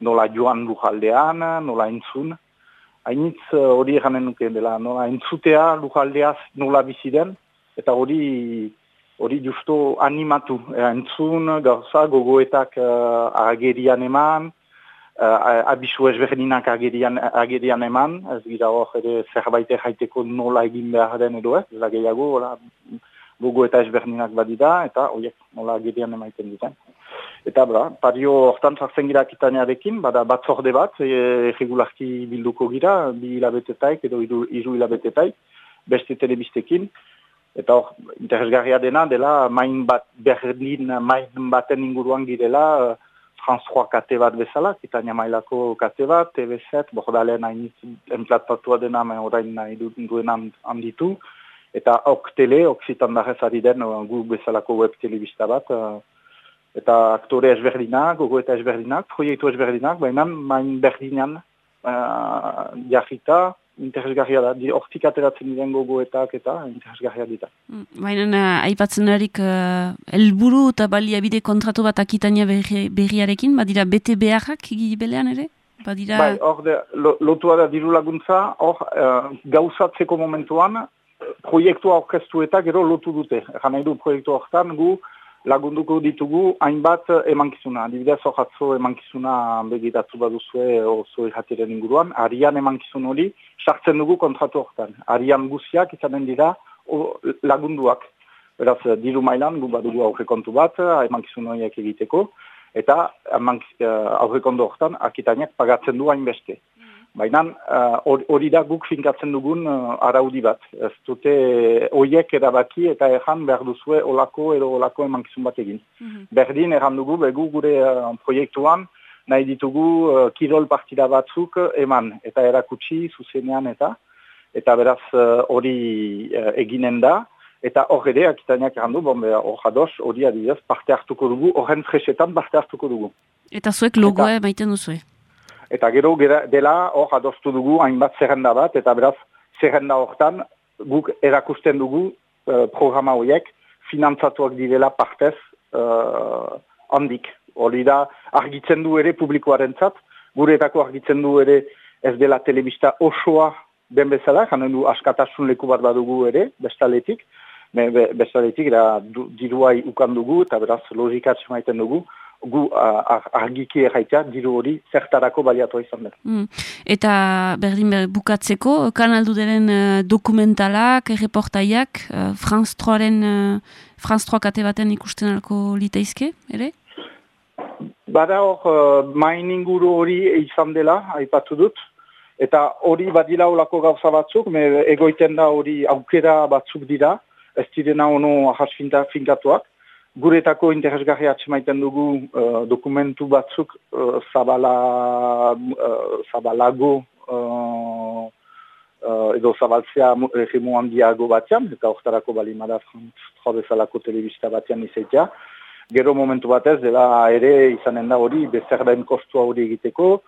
nola joan lujaldean, nola entzun, hainitz eh, hori eganen nuke dela, nola entzutea lujaldeaz nola bizi den, eta hori hori justo animatu, e, entzun, gauza, gogoetak uh, agerian eman, uh, abisu ezberdinak agerian, agerian eman, ez gira hor ere zerbait jaiteko nola egin behar den edo ez, ez gehiago, gogoeta ezberdinak badida, eta horiek nola agerian emaiten duten. Eta bera, pario hortan zartzen gira kitanearekin, bada batzorde bat, e, regularki bilduko gira, bi hilabetetaik edo iru, iru hilabetetaik, beste telebistekin. Eta hor, interesgarria dena, dela main bat berdin, main baten inguruan girela, France 3 kate bat bezala, kitania mailako kate bat, TV7, bordalen hain enplatatua dena, main orain nahi duen handitu. Eta ok tele, ok zitan ari den, gu bezalako web telebista bat, eta aktore ezberdinak, gogo eta ezberdinak, proiektu ezberdinak, baina main berdinan uh, jarrita, interesgarria da, di hortik ateratzen diren gogoetak eta interesgarria dita. Mm, baina uh, aipatzen erik uh, elburu eta baliabide kontratu bat akitania berri, berriarekin, badira bete beharrak gibelean ere? Badira... Bai, hor lo, lotua da diru laguntza, hor uh, gauzatzeko momentuan, proiektua orkestu eta gero lotu dute. Egan nahi du proiektu horretan gu, lagunduko ditugu hainbat emankizuna. Adibidez, hor emankizuna begiratu baduzue oso jatiren inguruan. Arian emankizun hori sartzen dugu kontratu horretan. Arian guziak izanen dira o, lagunduak. Beraz, diru mailan gu badugu aurrekontu bat emankizun horiek egiteko. Eta eh, aurrekontu horretan akitainak pagatzen du hainbeste. Baina eh, hori da guk finkatzen dugun uh, araudi bat. Ez dute oiek erabaki eta erran behar duzue olako edo olako emankizun bat egin. Mm Berdin erran dugu begu gure proiektuan nahi ditugu kirol partida batzuk eman eta erakutsi zuzenean eta eta beraz hori eginen da. Eta hor ere, akitaniak errandu, bon, hor jadoz, hori adibidez, parte hartuko dugu, horren fresetan parte hartuko dugu. Eta zuek logoa maiten duzue? Eta gero dela hor adostu dugu hainbat zerrenda bat, eta beraz zerrenda hortan guk erakusten dugu uh, programa horiek finantzatuak direla partez uh, handik. Hori da argitzen du ere publikoaren zat, guretako argitzen du ere ez dela telebista osoa den bezala, janen du askatasun leku bat badugu ere, bestaletik, be, be, bestaletik da diruai ukan dugu, eta beraz logikatxe maiten dugu, gu argiki erraitea diru hori zertarako baliatu izan dut. Mm. Eta berdin bukatzeko, kanaldu deren uh, dokumentalak, erreportaiak, uh, Franz Troaren, uh, Franz Troak ate baten ikusten alko liteizke, ere? Bada hor, uh, main inguru hori izan dela, aipatu dut, eta hori badila olako gauza batzuk, me egoiten da hori aukera batzuk dira, ez direna ono ahas finkatuak, guretako interesgarri atxemaiten dugu uh, dokumentu batzuk uh, zabala, uh, zabalago uh, uh, edo zabaltzea regimu handiago batean, eta oktarako bali mada bezalako telebista batean izatea. Gero momentu batez, dela ere izanen da hori, bezer den kostua hori egiteko,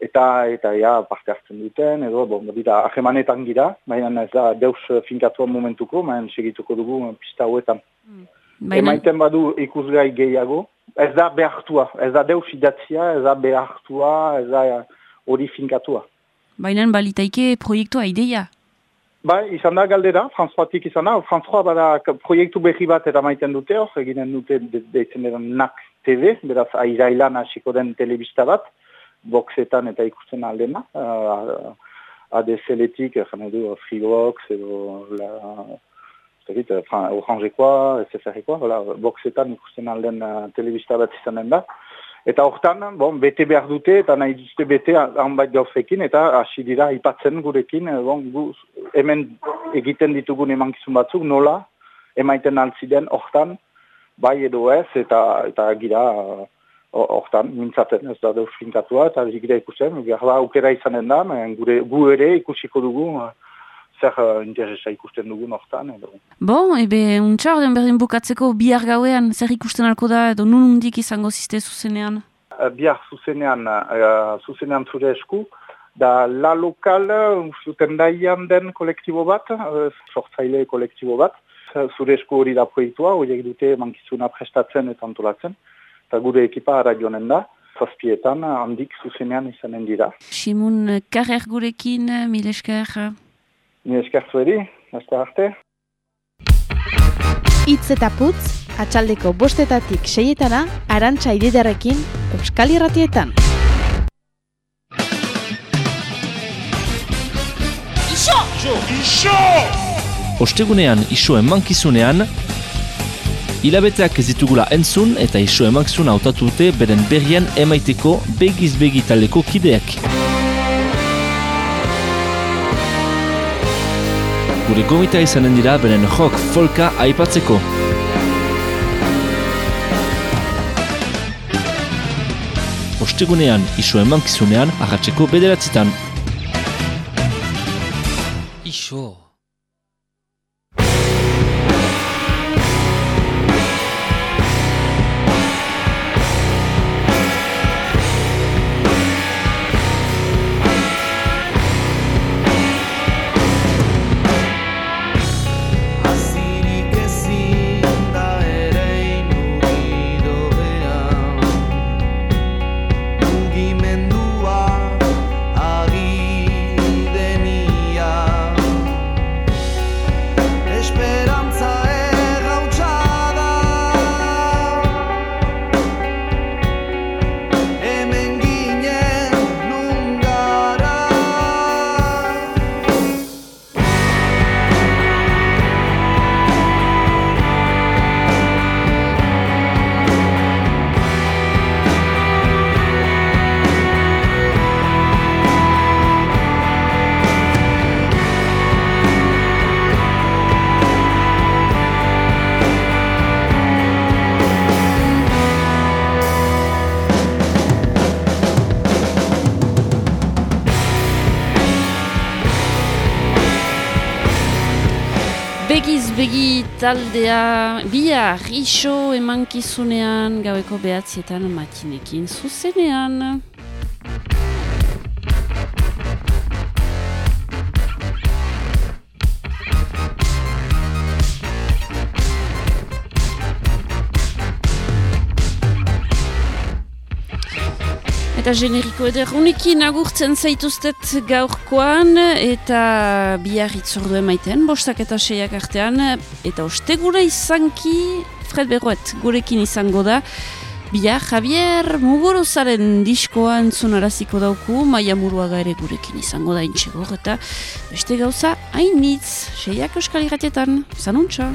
eta eta ja, parte hartzen duten, edo, bon, dira, ahemanetan gira, baina ez da deus finkatuan momentuko, baina segituko dugu pista hauetan. Mm. Baina... Emaiten badu ikusgai gehiago, ez da behartua, ez da deus idatzia, ez da behartua, ez da hori finkatua. Baina balitaike proiektua ideia? Bai, izan da galdera, Françoatik izan da, Françoa bada proiektu behi bat eta maiten dute hor, eginen dute deitzen de, NAC TV, beraz airailan hasiko den telebista bat, boxetan eta ikusten aldena, uh, ADSL-etik, jane du, Freebox, edo la, zekit, enfin, orangekoa, SFR-ekoa, voilà, boxetan ikusten alden uh, telebista bat izanen da. Eta hortan, bon, bete behar dute, eta nahi dute bete hanbait gauzekin, eta hasi dira ipatzen gurekin, eh, bon, gu, hemen egiten ditugun emankizun batzuk, nola, emaiten altziden hortan, bai edo ez, eta, eta gira, hortan, mintzaten ez da deus finkatua, eta gira ikusten, gara aukera izanen da, gure, gu ere ikusiko dugu, zer uh, interesa ikusten dugun hortan. Edo. Bo, ebe, untsa, orden berdin bukatzeko bihar gauean, zer ikusten alko da, edo nun undik izango ziste zuzenean? Uh, bihar zuzenean, uh, zuzenean zure esku, da la lokal, zuten daian den kolektibo bat, uh, sortzaile kolektibo bat, zure esku hori da proiektua, horiek dute mankizuna prestatzen eta antolatzen, eta gure ekipa ara joanen da, zazpietan handik zuzenean izanen dira. Simun, karrer gurekin, mil esker? Ni eskertzu eri, azta arte. Itz eta putz, atxaldeko bostetatik seietana, arantxa ididarekin, Euskal Irratietan. Iso! Iso! Iso! Ostegunean iso emankizunean, hilabeteak ez ditugula entzun eta iso emankizuna autatute beren berrien emaiteko begiz begitaleko kideak. Gure gomita izanen dira beren jok folka aipatzeko. Ostegunean, iso emankizunean, ahatzeko bederatzitan. Iso... taldea bihar iso emankizunean gaueko behatzietan matinekin zuzenean. Eta generiko eder unikin agurtzen zaituztet gaurkoan eta bihar itzordu emaiten, bostak eta seiak artean, eta oste gure izanki, Fred Berroet gurekin izango da, bihar Javier Mugorozaren diskoa entzunaraziko dauku, maia muruaga ere gurekin izango da intxegor, eta beste gauza hainitz, seiak euskal irratietan, zanuntza!